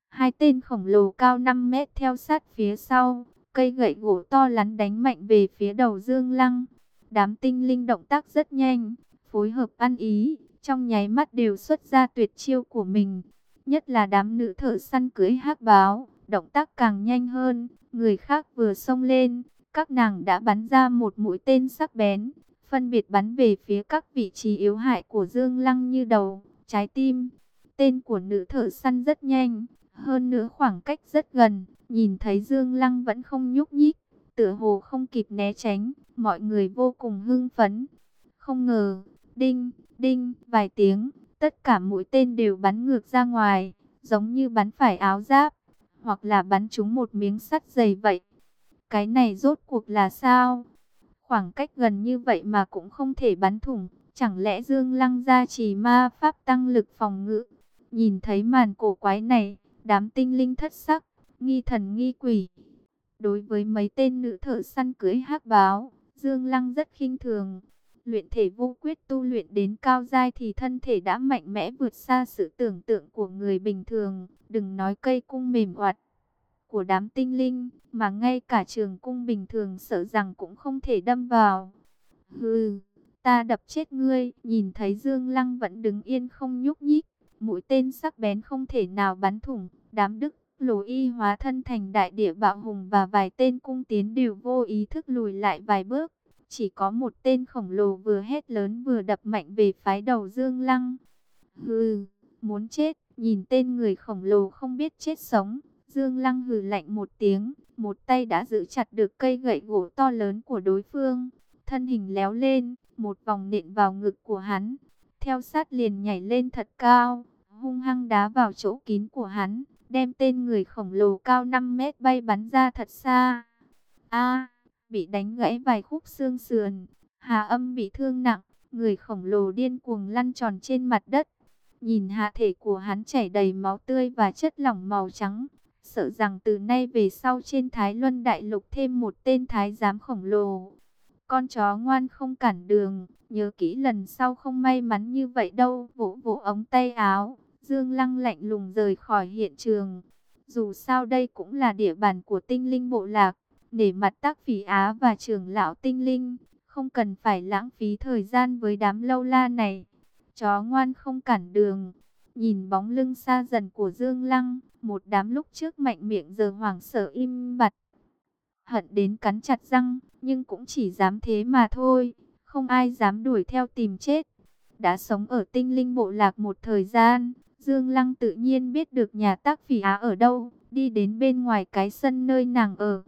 Hai tên khổng lồ cao 5 mét theo sát phía sau, cây gậy gỗ to lắn đánh mạnh về phía đầu Dương Lăng. Đám tinh linh động tác rất nhanh, phối hợp ăn ý, trong nháy mắt đều xuất ra tuyệt chiêu của mình. Nhất là đám nữ thợ săn cưới hắc báo, động tác càng nhanh hơn, người khác vừa xông lên, các nàng đã bắn ra một mũi tên sắc bén, phân biệt bắn về phía các vị trí yếu hại của Dương Lăng như đầu, trái tim. Tên của nữ thợ săn rất nhanh, hơn nữa khoảng cách rất gần, nhìn thấy Dương Lăng vẫn không nhúc nhích, tựa hồ không kịp né tránh, mọi người vô cùng hưng phấn. Không ngờ, đinh, đinh, vài tiếng, tất cả mũi tên đều bắn ngược ra ngoài, giống như bắn phải áo giáp, hoặc là bắn trúng một miếng sắt dày vậy. Cái này rốt cuộc là sao? Khoảng cách gần như vậy mà cũng không thể bắn thủng, chẳng lẽ Dương Lăng gia trì ma pháp tăng lực phòng ngự? Nhìn thấy màn cổ quái này, đám tinh linh thất sắc, nghi thần nghi quỷ. Đối với mấy tên nữ thợ săn cưới hắc báo, Dương Lăng rất khinh thường. Luyện thể vô quyết tu luyện đến cao giai thì thân thể đã mạnh mẽ vượt xa sự tưởng tượng của người bình thường. Đừng nói cây cung mềm oặt của đám tinh linh, mà ngay cả trường cung bình thường sợ rằng cũng không thể đâm vào. Hừ, ta đập chết ngươi, nhìn thấy Dương Lăng vẫn đứng yên không nhúc nhích, mũi tên sắc bén không thể nào bắn thủng, đám đức lồ y hóa thân thành đại địa bạo hùng và vài tên cung tiến đều vô ý thức lùi lại vài bước. Chỉ có một tên khổng lồ vừa hét lớn vừa đập mạnh về phái đầu Dương Lăng. Hừ, muốn chết, nhìn tên người khổng lồ không biết chết sống. Dương Lăng hừ lạnh một tiếng, một tay đã giữ chặt được cây gậy gỗ to lớn của đối phương. Thân hình léo lên, một vòng nện vào ngực của hắn. Theo sát liền nhảy lên thật cao, hung hăng đá vào chỗ kín của hắn, đem tên người khổng lồ cao 5 mét bay bắn ra thật xa. A, bị đánh gãy vài khúc xương sườn, Hà Âm bị thương nặng, người khổng lồ điên cuồng lăn tròn trên mặt đất. Nhìn hạ thể của hắn chảy đầy máu tươi và chất lỏng màu trắng, sợ rằng từ nay về sau trên Thái Luân Đại Lục thêm một tên thái giám khổng lồ. Con chó ngoan không cản đường, nhớ kỹ lần sau không may mắn như vậy đâu, vỗ vỗ ống tay áo, Dương Lăng lạnh lùng rời khỏi hiện trường. Dù sao đây cũng là địa bàn của tinh linh bộ lạc, để mặt tác phỉ Á và trưởng lão tinh linh, không cần phải lãng phí thời gian với đám lâu la này. Chó ngoan không cản đường, nhìn bóng lưng xa dần của Dương Lăng, một đám lúc trước mạnh miệng giờ hoảng sợ im bặt. Hận đến cắn chặt răng, nhưng cũng chỉ dám thế mà thôi, không ai dám đuổi theo tìm chết. Đã sống ở tinh linh bộ lạc một thời gian, Dương Lăng tự nhiên biết được nhà tác phỉ á ở đâu, đi đến bên ngoài cái sân nơi nàng ở.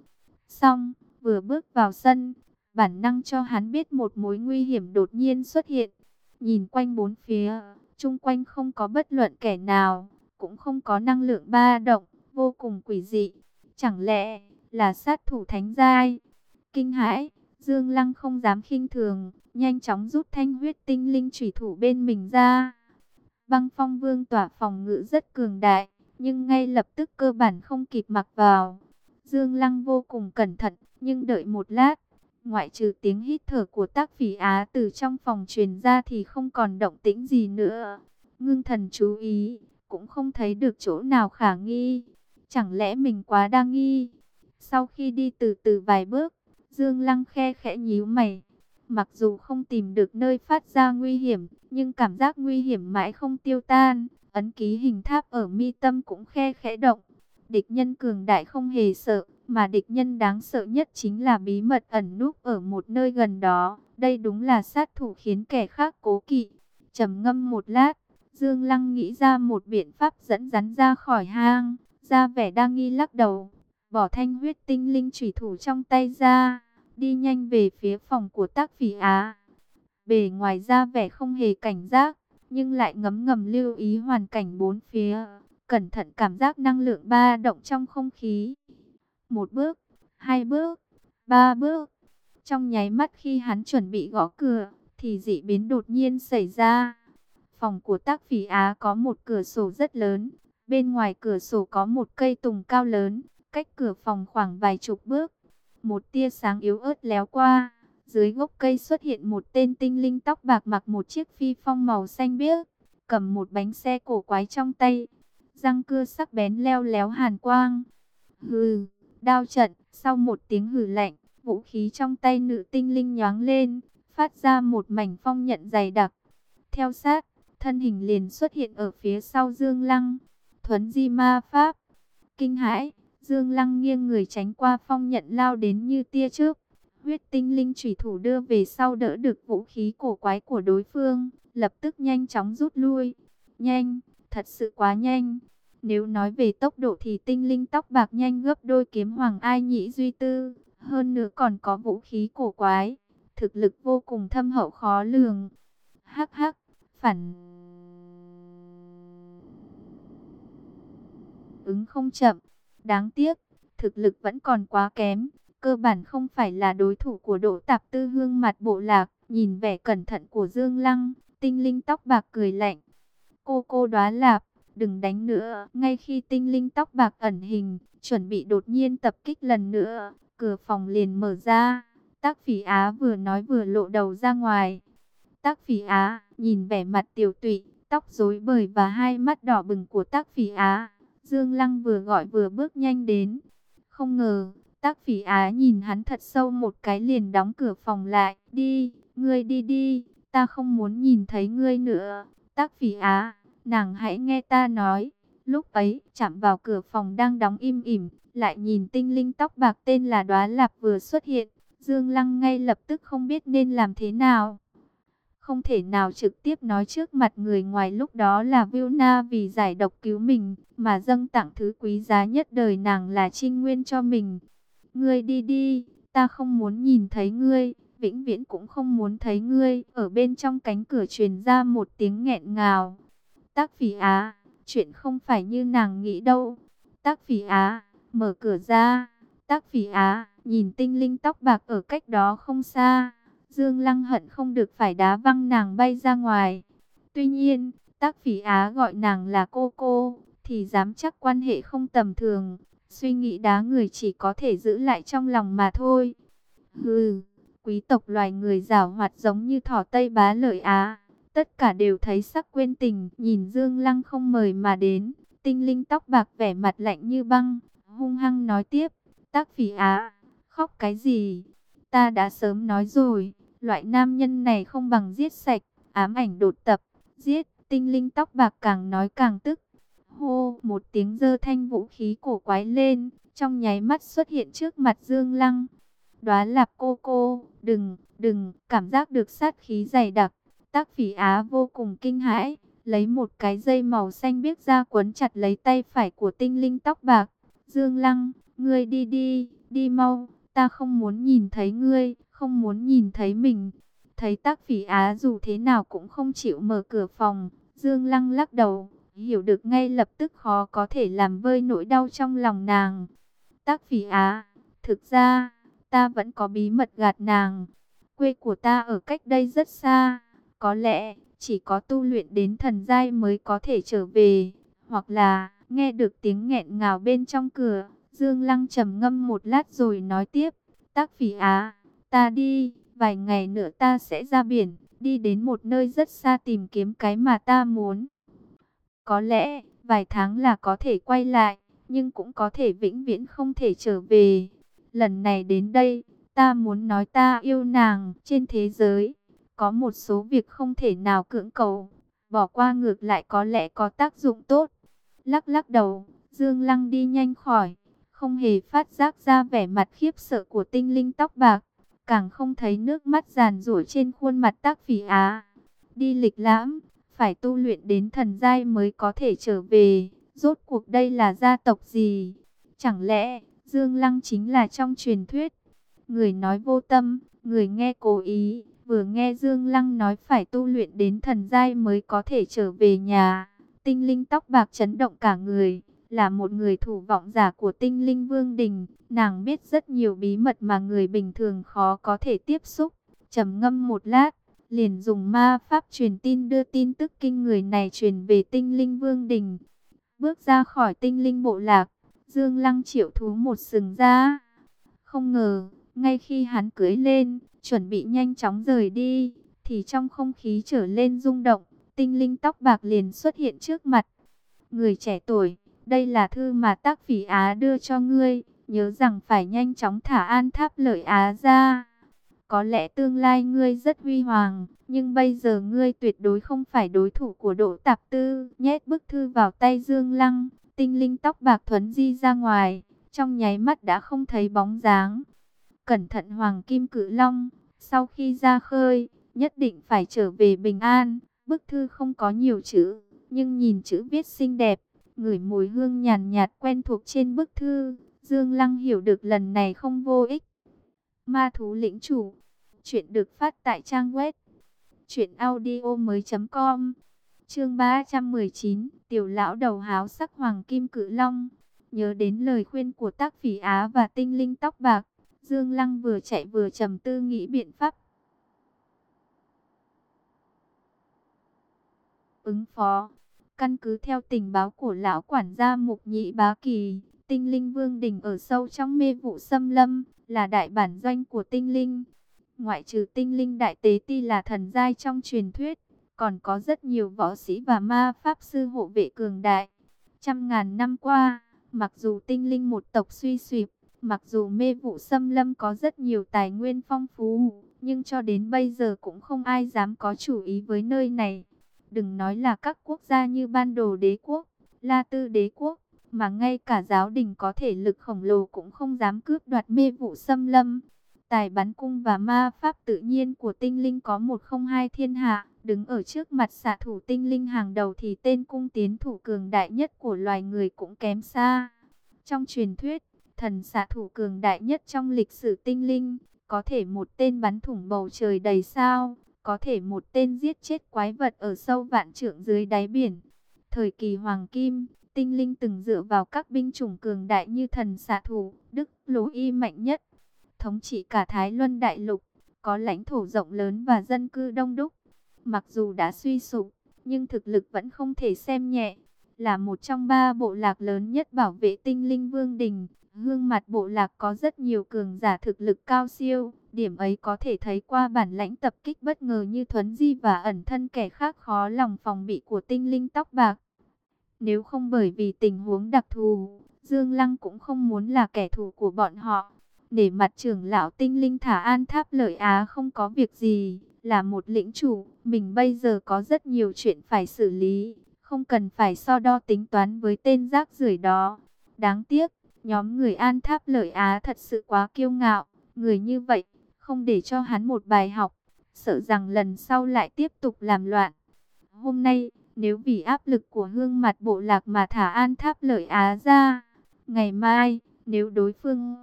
Xong, vừa bước vào sân, bản năng cho hắn biết một mối nguy hiểm đột nhiên xuất hiện. Nhìn quanh bốn phía, chung quanh không có bất luận kẻ nào, cũng không có năng lượng ba động, vô cùng quỷ dị. Chẳng lẽ là sát thủ thánh giai? Kinh hãi, Dương Lăng không dám khinh thường, nhanh chóng rút thanh huyết tinh linh chủy thủ bên mình ra. Băng phong vương tỏa phòng ngự rất cường đại, nhưng ngay lập tức cơ bản không kịp mặc vào. Dương Lăng vô cùng cẩn thận, nhưng đợi một lát, ngoại trừ tiếng hít thở của tác phỉ Á từ trong phòng truyền ra thì không còn động tĩnh gì nữa. Ngưng thần chú ý, cũng không thấy được chỗ nào khả nghi. Chẳng lẽ mình quá đa nghi? Sau khi đi từ từ vài bước, Dương Lăng khe khẽ nhíu mày. Mặc dù không tìm được nơi phát ra nguy hiểm, nhưng cảm giác nguy hiểm mãi không tiêu tan. Ấn ký hình tháp ở mi tâm cũng khe khẽ động. Địch nhân cường đại không hề sợ, mà địch nhân đáng sợ nhất chính là bí mật ẩn núp ở một nơi gần đó. Đây đúng là sát thủ khiến kẻ khác cố kỵ. trầm ngâm một lát, Dương Lăng nghĩ ra một biện pháp dẫn rắn ra khỏi hang. Ra vẻ đang nghi lắc đầu, bỏ thanh huyết tinh linh chủy thủ trong tay ra, đi nhanh về phía phòng của tác phỉ Á. Bề ngoài ra vẻ không hề cảnh giác, nhưng lại ngấm ngầm lưu ý hoàn cảnh bốn phía, cẩn thận cảm giác năng lượng ba động trong không khí. Một bước, hai bước, ba bước. Trong nháy mắt khi hắn chuẩn bị gõ cửa, thì dị biến đột nhiên xảy ra. Phòng của tác phỉ Á có một cửa sổ rất lớn, bên ngoài cửa sổ có một cây tùng cao lớn, cách cửa phòng khoảng vài chục bước. Một tia sáng yếu ớt léo qua, dưới gốc cây xuất hiện một tên tinh linh tóc bạc mặc một chiếc phi phong màu xanh biếc, cầm một bánh xe cổ quái trong tay, răng cưa sắc bén leo léo hàn quang. Hừ, đao trận, sau một tiếng hừ lạnh, vũ khí trong tay nữ tinh linh nhoáng lên, phát ra một mảnh phong nhận dày đặc. Theo sát, thân hình liền xuất hiện ở phía sau Dương Lăng, thuấn di ma pháp. Kinh hãi, Dương Lăng nghiêng người tránh qua phong nhận lao đến như tia trước. Huyết tinh linh chủy thủ đưa về sau đỡ được vũ khí cổ quái của đối phương, lập tức nhanh chóng rút lui. Nhanh, thật sự quá nhanh. Nếu nói về tốc độ thì tinh linh tóc bạc nhanh gấp đôi kiếm hoàng ai nhĩ duy tư. Hơn nữa còn có vũ khí cổ quái. Thực lực vô cùng thâm hậu khó lường. Hắc hắc, phản... Ứng không chậm. Đáng tiếc, thực lực vẫn còn quá kém. Cơ bản không phải là đối thủ của độ Tạp Tư Hương mặt bộ lạc. Nhìn vẻ cẩn thận của Dương Lăng, tinh linh tóc bạc cười lạnh. Cô cô đoá lạp, đừng đánh nữa. Ngay khi tinh linh tóc bạc ẩn hình, chuẩn bị đột nhiên tập kích lần nữa, cửa phòng liền mở ra. Tác phỉ Á vừa nói vừa lộ đầu ra ngoài. Tác phỉ Á, nhìn vẻ mặt tiểu tụy, tóc rối bời và hai mắt đỏ bừng của tác phỉ Á. Dương Lăng vừa gọi vừa bước nhanh đến. Không ngờ, tác phỉ Á nhìn hắn thật sâu một cái liền đóng cửa phòng lại. Đi, ngươi đi đi, ta không muốn nhìn thấy ngươi nữa. Tác phỉ Á, nàng hãy nghe ta nói. Lúc ấy, chạm vào cửa phòng đang đóng im ỉm, lại nhìn tinh linh tóc bạc tên là Đóa Lạp vừa xuất hiện. Dương Lăng ngay lập tức không biết nên làm thế nào. Không thể nào trực tiếp nói trước mặt người ngoài lúc đó là Vilna vì giải độc cứu mình, mà dâng tặng thứ quý giá nhất đời nàng là trinh nguyên cho mình. Ngươi đi đi, ta không muốn nhìn thấy ngươi, vĩnh viễn cũng không muốn thấy ngươi. Ở bên trong cánh cửa truyền ra một tiếng nghẹn ngào. Tác phỉ á, chuyện không phải như nàng nghĩ đâu. Tác phỉ á, mở cửa ra. Tác phỉ á, nhìn tinh linh tóc bạc ở cách đó không xa. Dương Lăng hận không được phải đá văng nàng bay ra ngoài. Tuy nhiên, tác phỉ Á gọi nàng là cô cô, thì dám chắc quan hệ không tầm thường. Suy nghĩ đá người chỉ có thể giữ lại trong lòng mà thôi. Hừ, quý tộc loài người giảo hoạt giống như thỏ Tây bá lợi Á. Tất cả đều thấy sắc quên tình, nhìn Dương Lăng không mời mà đến. Tinh linh tóc bạc vẻ mặt lạnh như băng, hung hăng nói tiếp. Tác phỉ Á, khóc cái gì? Ta đã sớm nói rồi, loại nam nhân này không bằng giết sạch, ám ảnh đột tập, giết, tinh linh tóc bạc càng nói càng tức. Hô, một tiếng dơ thanh vũ khí cổ quái lên, trong nháy mắt xuất hiện trước mặt Dương Lăng. Đoá lạp cô cô, đừng, đừng, cảm giác được sát khí dày đặc. Tác phỉ á vô cùng kinh hãi, lấy một cái dây màu xanh biếc ra quấn chặt lấy tay phải của tinh linh tóc bạc. Dương Lăng, ngươi đi đi, đi mau, ta không muốn nhìn thấy ngươi, không muốn nhìn thấy mình. Thấy tác phỉ á dù thế nào cũng không chịu mở cửa phòng, Dương Lăng lắc đầu, hiểu được ngay lập tức khó có thể làm vơi nỗi đau trong lòng nàng. Tác phỉ á, thực ra, ta vẫn có bí mật gạt nàng. Quê của ta ở cách đây rất xa, có lẽ chỉ có tu luyện đến thần giai mới có thể trở về, hoặc là nghe được tiếng nghẹn ngào bên trong cửa. Dương Lăng trầm ngâm một lát rồi nói tiếp, tác phỉ á, ta đi, vài ngày nữa ta sẽ ra biển, đi đến một nơi rất xa tìm kiếm cái mà ta muốn. Có lẽ, vài tháng là có thể quay lại, nhưng cũng có thể vĩnh viễn không thể trở về. Lần này đến đây, Ta muốn nói ta yêu nàng, trên thế giới, có một số việc không thể nào cưỡng cầu, bỏ qua ngược lại có lẽ có tác dụng tốt. Lắc lắc đầu, Dương Lăng đi nhanh khỏi, không hề phát giác ra vẻ mặt khiếp sợ của tinh linh tóc bạc, càng không thấy nước mắt giàn rủa trên khuôn mặt tác phỉ á. Đi lịch lãm, phải tu luyện đến thần giai mới có thể trở về, rốt cuộc đây là gia tộc gì? Chẳng lẽ Dương Lăng chính là trong truyền thuyết? Người nói vô tâm, người nghe cố ý, vừa nghe Dương Lăng nói phải tu luyện đến thần giai mới có thể trở về nhà. Tinh linh tóc bạc chấn động cả người, là một người thủ vọng giả của tinh linh vương đình. Nàng biết rất nhiều bí mật mà người bình thường khó có thể tiếp xúc. trầm ngâm một lát, liền dùng ma pháp truyền tin đưa tin tức kinh người này truyền về tinh linh vương đình. Bước ra khỏi tinh linh bộ lạc, Dương Lăng triệu thú một sừng ra. Không ngờ, ngay khi hắn cưới lên, chuẩn bị nhanh chóng rời đi, thì trong không khí trở lên rung động, tinh linh tóc bạc liền xuất hiện trước mặt. Người trẻ tuổi, đây là thư mà tác phỉ Á đưa cho ngươi, nhớ rằng phải nhanh chóng thả an tháp lợi Á ra. Có lẽ tương lai ngươi rất huy hoàng, nhưng bây giờ ngươi tuyệt đối không phải đối thủ của Đỗ Tạp Tư. Nhét bức thư vào tay Dương Lăng, tinh linh tóc bạc thuấn di ra ngoài, trong nháy mắt đã không thấy bóng dáng. Cẩn thận Hoàng Kim Cự Long, sau khi ra khơi, nhất định phải trở về bình an. Bức thư không có nhiều chữ, nhưng nhìn chữ viết xinh đẹp, ngửi mùi hương nhàn nhạt quen thuộc trên bức thư. Dương Lăng hiểu được lần này không vô ích. Ma thú lĩnh chủ. Chuyện được phát tại trang web. Chuyện audio mới com. Chương 319. Tiểu lão đầu háo sắc hoàng kim cử long. Nhớ đến lời khuyên của tác phỉ Á và tinh linh tóc bạc. Dương Lăng vừa chạy vừa trầm tư nghĩ biện pháp. Ứng phó. Căn cứ theo tình báo của lão quản gia Mục Nhị Bá Kỳ, tinh linh vương đình ở sâu trong mê vụ xâm lâm, là đại bản doanh của tinh linh. Ngoại trừ tinh linh đại tế ti là thần giai trong truyền thuyết, còn có rất nhiều võ sĩ và ma pháp sư hộ vệ cường đại. Trăm ngàn năm qua, mặc dù tinh linh một tộc suy sụp, mặc dù mê vụ xâm lâm có rất nhiều tài nguyên phong phú, nhưng cho đến bây giờ cũng không ai dám có chủ ý với nơi này. Đừng nói là các quốc gia như Ban Đồ Đế Quốc, La Tư Đế Quốc, mà ngay cả giáo đình có thể lực khổng lồ cũng không dám cướp đoạt mê vụ xâm lâm. Tài bắn cung và ma pháp tự nhiên của tinh linh có một không hai thiên hạ, đứng ở trước mặt xạ thủ tinh linh hàng đầu thì tên cung tiến thủ cường đại nhất của loài người cũng kém xa. Trong truyền thuyết, thần xạ thủ cường đại nhất trong lịch sử tinh linh, có thể một tên bắn thủng bầu trời đầy sao, có thể một tên giết chết quái vật ở sâu vạn trượng dưới đáy biển. Thời kỳ Hoàng Kim, tinh linh từng dựa vào các binh chủng cường đại như thần xạ thủ, Đức Lỗ Y mạnh nhất, thống trị cả Thái Luân Đại Lục, có lãnh thổ rộng lớn và dân cư đông đúc. Mặc dù đã suy sụp, nhưng thực lực vẫn không thể xem nhẹ. Là một trong ba bộ lạc lớn nhất bảo vệ tinh linh vương đình, gương mặt bộ lạc có rất nhiều cường giả thực lực cao siêu, điểm ấy có thể thấy qua bản lãnh tập kích bất ngờ như Thuấn Di và ẩn thân kẻ khác khó lòng phòng bị của tinh linh tóc bạc. Nếu không bởi vì tình huống đặc thù, Dương Lăng cũng không muốn là kẻ thù của bọn họ. Để mặt trưởng lão tinh linh thả an tháp lợi Á không có việc gì, là một lĩnh chủ, mình bây giờ có rất nhiều chuyện phải xử lý, không cần phải so đo tính toán với tên rác rưởi đó. Đáng tiếc, Nhóm người An Tháp Lợi Á thật sự quá kiêu ngạo, người như vậy, không để cho hắn một bài học, sợ rằng lần sau lại tiếp tục làm loạn. Hôm nay, nếu vì áp lực của hương mặt bộ lạc mà thả An Tháp Lợi Á ra, ngày mai, nếu đối phương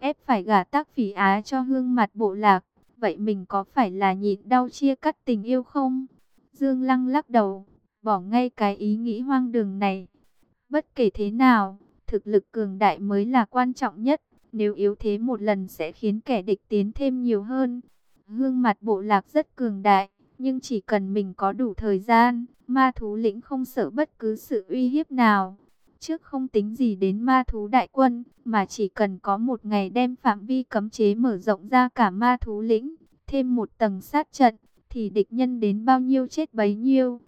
ép phải gả tác phỉ Á cho hương mặt bộ lạc, vậy mình có phải là nhịn đau chia cắt tình yêu không? Dương Lăng lắc đầu, bỏ ngay cái ý nghĩ hoang đường này. Bất kể thế nào, thực lực cường đại mới là quan trọng nhất. Nếu yếu thế một lần sẽ khiến kẻ địch tiến thêm nhiều hơn. gương mặt bộ lạc rất cường đại, nhưng chỉ cần mình có đủ thời gian, ma thú lĩnh không sợ bất cứ sự uy hiếp nào. Trước không tính gì đến ma thú đại quân, mà chỉ cần có một ngày đem phạm vi cấm chế mở rộng ra cả ma thú lĩnh, thêm một tầng sát trận, thì địch nhân đến bao nhiêu chết bấy nhiêu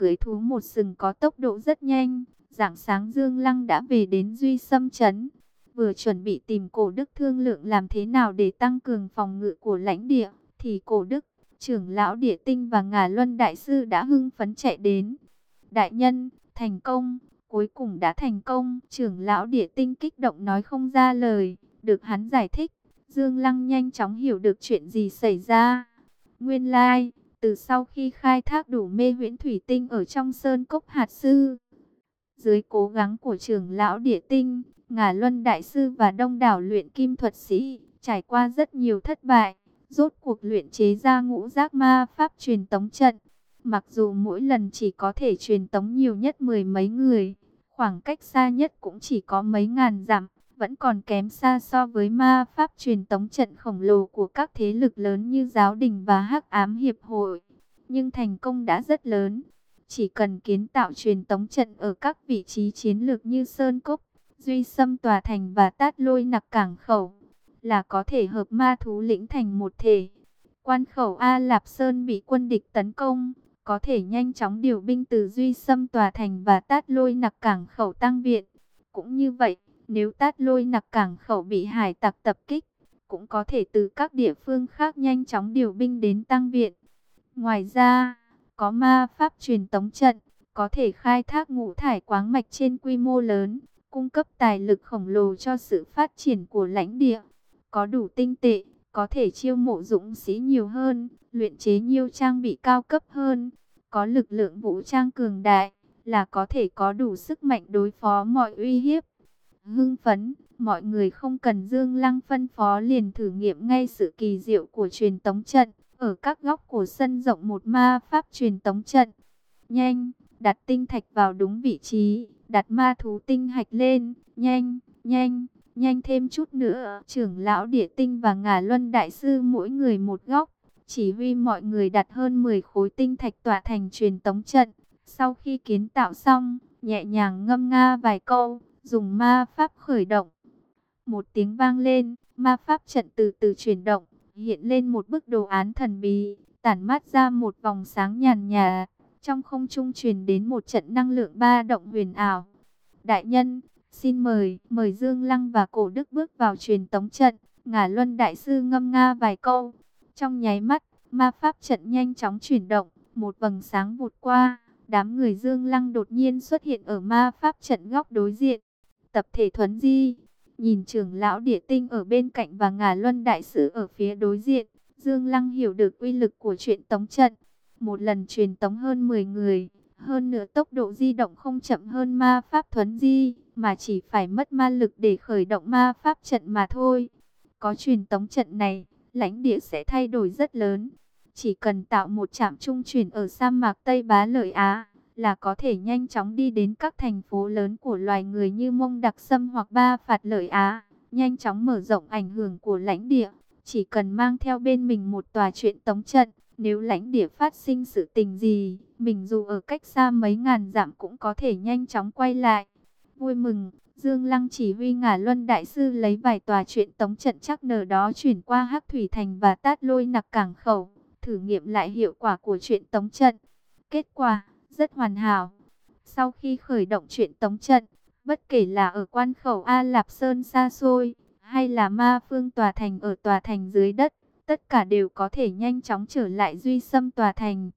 cưới thú một sừng có tốc độ rất nhanh, Dạng sáng Dương Lăng đã về đến Duy Sâm Trấn, vừa chuẩn bị tìm cổ đức thương lượng làm thế nào để tăng cường phòng ngự của lãnh địa, thì cổ đức, trưởng lão địa tinh và ngà luân đại sư đã hưng phấn chạy đến. Đại nhân, thành công, cuối cùng đã thành công, trưởng lão địa tinh kích động nói không ra lời, được hắn giải thích. Dương Lăng nhanh chóng hiểu được chuyện gì xảy ra. Nguyên lai, like, từ sau khi khai thác đủ mê huyễn thủy tinh ở trong sơn cốc hạt sư, dưới cố gắng của trưởng lão địa tinh, Ngà Luân Đại Sư và đông đảo luyện kim thuật sĩ, trải qua rất nhiều thất bại, rốt cuộc luyện chế ra ngũ giác ma pháp truyền tống trận. Mặc dù mỗi lần chỉ có thể truyền tống nhiều nhất mười mấy người, khoảng cách xa nhất cũng chỉ có mấy ngàn dặm, vẫn còn kém xa so với ma pháp truyền tống trận khổng lồ của các thế lực lớn như giáo đình và hắc ám hiệp hội. Nhưng thành công đã rất lớn. Chỉ cần kiến tạo truyền tống trận ở các vị trí chiến lược như Sơn Cốc, Duy Sâm Tòa Thành và Tát Lôi Nặc Cảng Khẩu, là có thể hợp ma thú lĩnh thành một thể. Quan khẩu A Lạp Sơn bị quân địch tấn công, có thể nhanh chóng điều binh từ Duy Sâm Tòa Thành và Tát Lôi Nặc Cảng Khẩu tăng viện. Cũng như vậy, nếu Tát Lôi Nặc Cảng Khẩu bị hải tặc tập kích, cũng có thể từ các địa phương khác nhanh chóng điều binh đến tăng viện. Ngoài ra, có ma pháp truyền tống trận, có thể khai thác ngũ thải quáng mạch trên quy mô lớn, cung cấp tài lực khổng lồ cho sự phát triển của lãnh địa. Có đủ tinh tệ, có thể chiêu mộ dũng sĩ nhiều hơn, luyện chế nhiều trang bị cao cấp hơn, có lực lượng vũ trang cường đại, là có thể có đủ sức mạnh đối phó mọi uy hiếp. Hưng phấn, mọi người không cần Dương Lăng phân phó liền thử nghiệm ngay sự kỳ diệu của truyền tống trận. Ở các góc của sân rộng một ma pháp truyền tống trận. Nhanh, đặt tinh thạch vào đúng vị trí, đặt ma thú tinh hạch lên, nhanh, nhanh, nhanh thêm chút nữa. Trưởng lão địa tinh và ngà luân đại sư mỗi người một góc, chỉ huy mọi người đặt hơn 10 khối tinh thạch tỏa thành truyền tống trận. Sau khi kiến tạo xong, nhẹ nhàng ngâm nga vài câu, dùng ma pháp khởi động. Một tiếng vang lên, ma pháp trận từ từ chuyển động, hiện lên một bức đồ án thần bí, tản mát ra một vòng sáng nhàn nhà. Trong không trung truyền đến một trận năng lượng ba động huyền ảo. Đại nhân, xin mời, mời Dương Lăng và Cổ Đức bước vào truyền tống trận. Ngả Luân Đại Sư ngâm nga vài câu. Trong nháy mắt, ma pháp trận nhanh chóng chuyển động, một vầng sáng vụt qua. Đám người Dương Lăng đột nhiên xuất hiện ở ma pháp trận góc đối diện. Tập thể thuấn di, Nhìn trưởng lão địa tinh ở bên cạnh và ngà luân đại sư ở phía đối diện, Dương Lăng hiểu được uy lực của chuyện tống trận. Một lần truyền tống hơn 10 người, hơn nửa tốc độ di động không chậm hơn ma pháp thuấn di, mà chỉ phải mất ma lực để khởi động ma pháp trận mà thôi. Có truyền tống trận này, lãnh địa sẽ thay đổi rất lớn. Chỉ cần tạo một trạm trung chuyển ở sa mạc Tây Bá Lợi Á, là có thể nhanh chóng đi đến các thành phố lớn của loài người như Mông Đặc Sâm hoặc Ba Phạt Lợi Á, nhanh chóng mở rộng ảnh hưởng của lãnh địa. Chỉ cần mang theo bên mình một tòa chuyện tống trận, nếu lãnh địa phát sinh sự tình gì, mình dù ở cách xa mấy ngàn dặm cũng có thể nhanh chóng quay lại. Vui mừng, Dương Lăng chỉ huy ngả luân đại sư lấy vài tòa chuyện tống trận chắc nở đó chuyển qua Hắc Thủy Thành và Tát Lôi Nặc Cảng Khẩu, thử nghiệm lại hiệu quả của chuyện tống trận. Kết quả rất hoàn hảo. Sau khi khởi động chuyện tống trận, bất kể là ở quan khẩu A Lạp Sơn xa xôi, hay là ma phương tòa thành ở tòa thành dưới đất, tất cả đều có thể nhanh chóng trở lại duy xâm tòa thành.